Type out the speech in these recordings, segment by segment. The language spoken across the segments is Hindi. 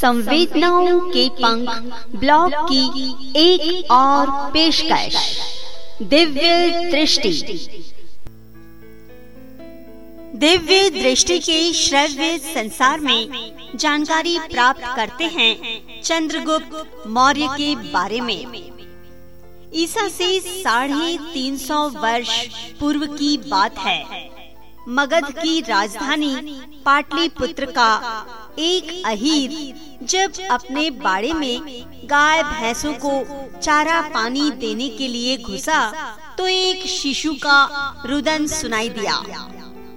संवेदनाओं के पंख ब्लॉग की एक और पेशकश। दिव्य दृष्टि। दिव्य दृष्टि के श्रव्य संसार में जानकारी प्राप्त करते हैं चंद्रगुप्त मौर्य के बारे में। ईसा से साढ़े तीन सौ वर्ष पूर्व की बात है। मगध की राजधानी पाटलिपुत्र का एक अहीर जब अपने बाड़े में गाय भैंसों को चारा पानी देने के लिए घुसा तो एक शिशु का रुदन सुनाई दिया।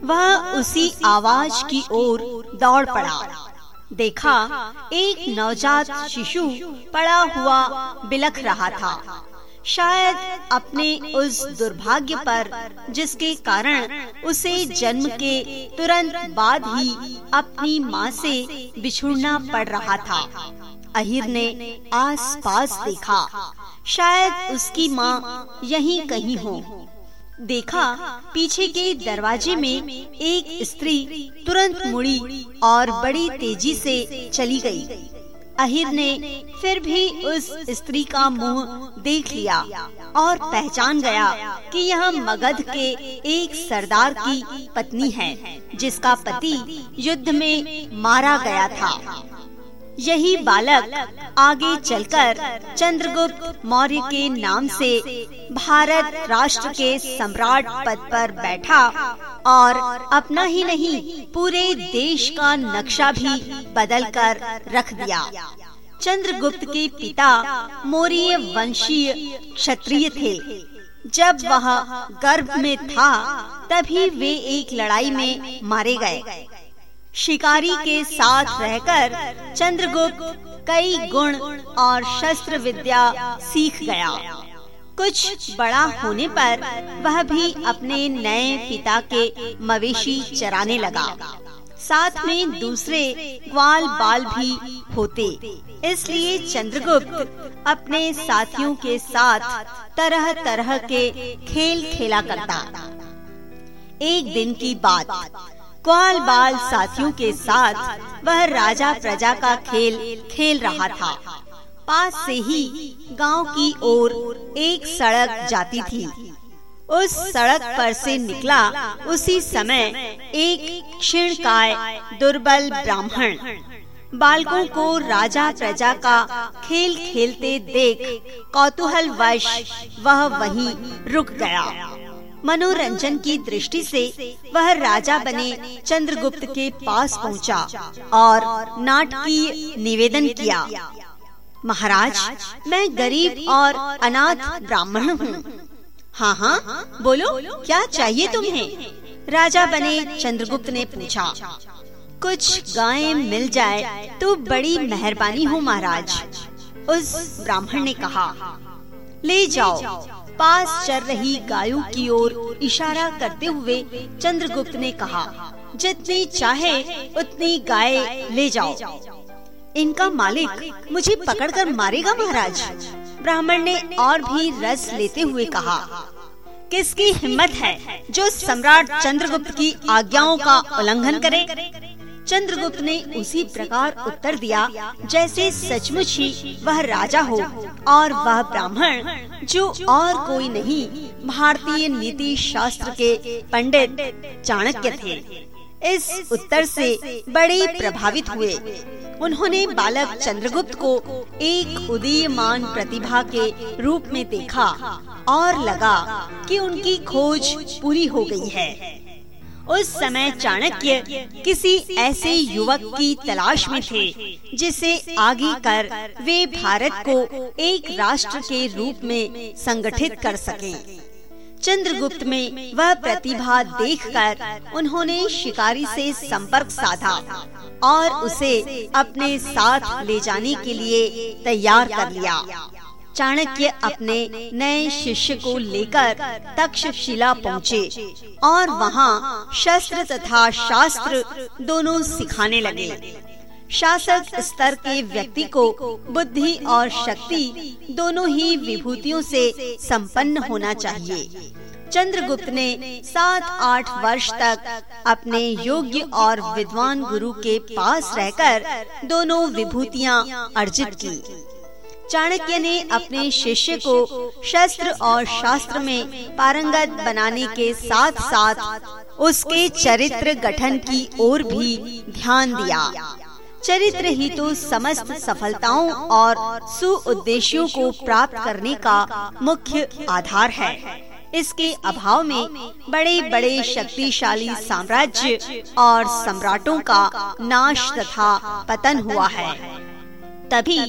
वह उसी आवाज़ की ओर दौड़ पड़ा। देखा, एक नवजात शिशु पड़ा हुआ बिलख रहा था। शायद अपने उस दुर्भाग्य पर, जिसके कारण उसे जन्म के तुरंत बाद ही अपनी माँ से बिछुड़ना पड़ रहा था। अहिर ने आस पास देखा। शायद उसकी माँ यहीं कहीं हो। देखा, पीछे के दरवाजे में एक स्त्री तुरंत मुड़ी और बड़ी तेज़ी से चली गई। अहिर ने फिर भी उस स्त्री का मुँह देख लिया और पहचान गया कि यह मगध के एक सरदार की पत्नी है, जिसका पति युद्ध में मारा गया था। यही बालक आगे चलकर चंद्रगुप्त मौर्य के नाम से भारत राष्ट्र के सम्राट पद पर बैठा और अपना ही नहीं पूरे देश का नक्शा भी बदल कर रख दिया। चंद्रगुप्त के पिता मौर्य वंशीय क्षत्रिय थे। जब वह गर्भ में था, तभी वे एक लड़ाई में मारे गए। शिकारी के साथ रहकर चंद्रगुप्त कई गुण और शस्त्र विद्या सीख गया। कुछ बड़ा होने पर वह भी अपने नए पिता के मवेशी चराने लगा। साथ में दूसरे ग्वाल बाल भी होते। इसलिए चंद्रगुप्त अपने साथियों के साथ तरह तरह के खेल खेला करता। एक दिन की बात। ग्वाल बाल साथियों के साथ वह राजा प्रजा का खेल खेल रहा था। पास से ही गाँव की ओर एक सड़क जाती थी। उस सड़क पर से निकला। उसी समय एक क्षीणकाय दुर्बल ब्राह्मण बालकों को राजा प्रजा का खेल खेलते देख कौतूहल वश वह वहीं रुक गया। मनोरंजन की दृष्टि से वह राजा बने चंद्रगुप्त के पास पहुँचा और नाटकीय निवेदन किया। महाराज, मैं गरीब और अनाथ ब्राह्मण हूँ। हाँ हाँ बोलो, क्या चाहिए तुम्हें? राजा बने चंद्रगुप्त ने पूछा, कुछ गायें मिल जाए तो बड़ी मेहरबानी हो महाराज। उस ब्राह्मण ने कहा, ले जाओ, पास चल रही गायों की ओर इशारा करते हुए चंद्रगुप्त ने कहा, जितनी चाहे उतनी गाय ले जाओ। इनका मालिक मुझे पकड़कर मारेगा महाराज। ब्राह्मण ने और भी रस लेते हुए कहा, किसकी हिम्मत है जो सम्राट चंद्रगुप्त की आज्ञाओं का उल्लंघन करे? चंद्रगुप्त ने उसी प्रकार उत्तर दिया, जैसे सचमुच ही वह राजा हो और वह ब्राह्मण, जो और कोई नहीं, भारतीय नीति शास्त्र के पंडित, चाणक्य थे। इस उत्तर से बड़े प्रभावित हुए। उन्होंने बालक चंद्रगुप्त को एक उदीयमान प्रतिभा के रूप में देखा और लगा कि उनकी खोज पूरी हो गई है उस समय चाणक्य किसी ऐसे युवक की तलाश में थे, जिसे आगे कर वे भारत को एक राष्ट्र के रूप में संगठित कर सकें। चंद्रगुप्त में वह प्रतिभा देखकर उन्होंने शिकारी से संपर्क साधा और उसे अपने साथ ले जाने के लिए तैयार कर लिया। चाणक्य अपने नए शिष्य को लेकर तक्षशिला पहुँचे और वहाँ शस्त्र तथा शास्त्र दोनों सिखाने लगे। शासक स्तर के व्यक्ति को बुद्धि और शक्ति दोनों ही विभूतियों से संपन्न होना चाहिए। चंद्रगुप्त ने सात आठ वर्ष तक अपने योग्य और विद्वान गुरु के पास रहकर दोनों विभूतियाँ अर्जित की। चाणक्य ने अपने शिष्य को शस्त्र और शास्त्र में पारंगत बनाने के साथ साथ उसके चरित्र गठन की ओर भी ध्यान दिया। चरित्र ही तो समस्त सफलताओं और सुउद्देश्यों को प्राप्त करने का मुख्य आधार है। इसके अभाव में बड़े बड़े शक्तिशाली साम्राज्य और सम्राटों का नाश तथा पतन हुआ है। तभी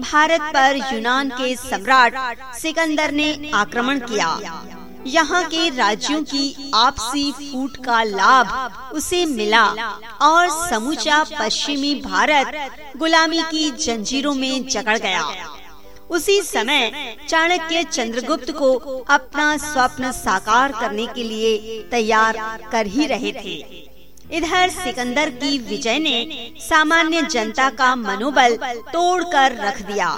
भारत पर यूनान के सम्राट सिकंदर ने आक्रमण किया। यहाँ के राज्यों की आपसी फूट का लाभ उसे मिला और समूचा पश्चिमी भारत गुलामी की जंजीरों में जकड़ गया। उसी समय चाणक्य चंद्रगुप्त को अपना स्वप्न साकार करने के लिए तैयार कर ही रहे थे। इधर सिकंदर की विजय ने सामान्य जनता का मनोबल तोड़कर रख दिया।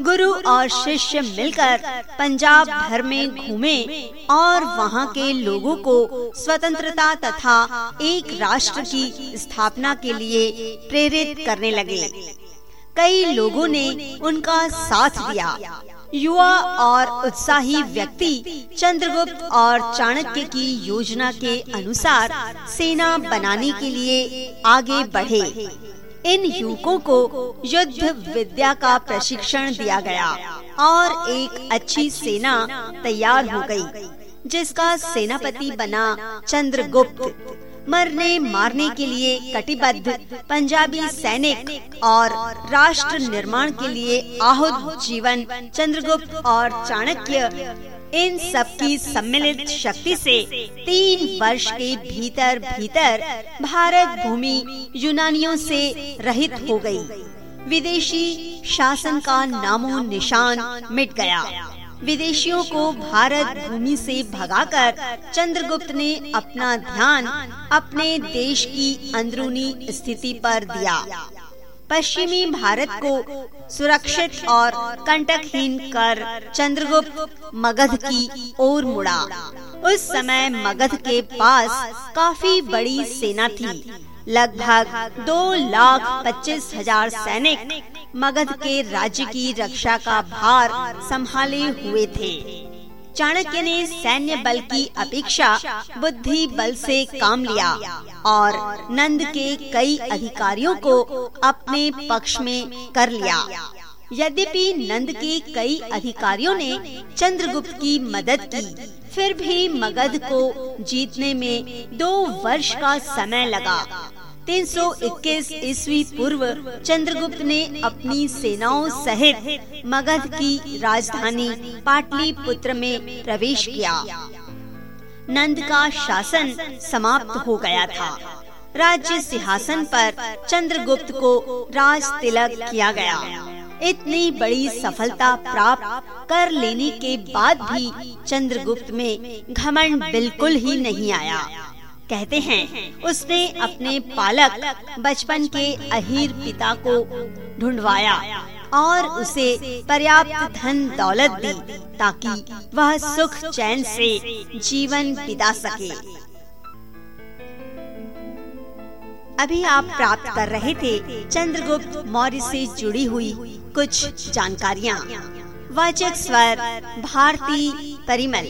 गुरु और शिष्य मिलकर पंजाब भर में घूमे और वहाँ के लोगों को स्वतंत्रता तथा एक राष्ट्र की स्थापना के लिए प्रेरित करने लगे। कई लोगों ने उनका साथ दिया। युवा और उत्साही व्यक्ति चंद्रगुप्त और चाणक्य की योजना के अनुसार सेना बनाने के लिए आगे बढ़े। इन युवकों को युद्ध विद्या का प्रशिक्षण दिया गया और एक अच्छी सेना तैयार हो गई, जिसका सेनापति बना चंद्रगुप्त। मरने मारने के लिए कटिबद्ध पंजाबी सैनिक और राष्ट्र निर्माण के लिए आहुत जीवन चंद्रगुप्त और चाणक्य। इन सब की सम्मिलित शक्ति से तीन वर्ष के भीतर भीतर भारत भूमि यूनानियों से रहित हो गई। विदेशी शासन का नामो निशान मिट गया विदेशियों को भारत भूमि से भगाकर चंद्रगुप्त ने अपना ध्यान अपने देश की अंदरूनी स्थिति पर दिया पश्चिमी भारत को सुरक्षित और कंटकहीन कर चंद्रगुप्त मगध की ओर मुड़ा। उस समय मगध के पास काफ़ी बड़ी सेना थी। लगभग दो लाख पच्चीस हज़ार सैनिक मगध के राज्य की रक्षा का भार संभाले हुए थे। चाणक्य ने सैन्य बल की अपेक्षा बुद्धि बल से काम लिया और नंद के कई अधिकारियों को अपने पक्ष में कर लिया। यद्यपि नंद के कई अधिकारियों ने चंद्रगुप्त की मदद की फिर भी मगध को जीतने में दो वर्ष का समय लगा। 321 ईस्वी पूर्व चंद्रगुप्त ने अपनी सेनाओं सहित मगध की राजधानी पाटलिपुत्र में प्रवेश किया। नंद का शासन समाप्त हो गया था। राज्य सिंहासन पर चंद्रगुप्त को राज तिलक किया गया। इतनी बड़ी सफलता प्राप्त कर लेने के बाद भी चंद्रगुप्त में घमंड बिल्कुल ही नहीं आया। कहते हैं, उसने अपने पालक बचपन के अहीर पिता को ढूंढवाया और उसे पर्याप्त धन दौलत दी ताकि वह सुख चैन से जीवन बिता सके। अभी आप प्राप्त कर रहे थे चंद्रगुप्त मौर्य से जुड़ी हुई कुछ जानकारियाँ। वाचक स्वर, भारती परिमल।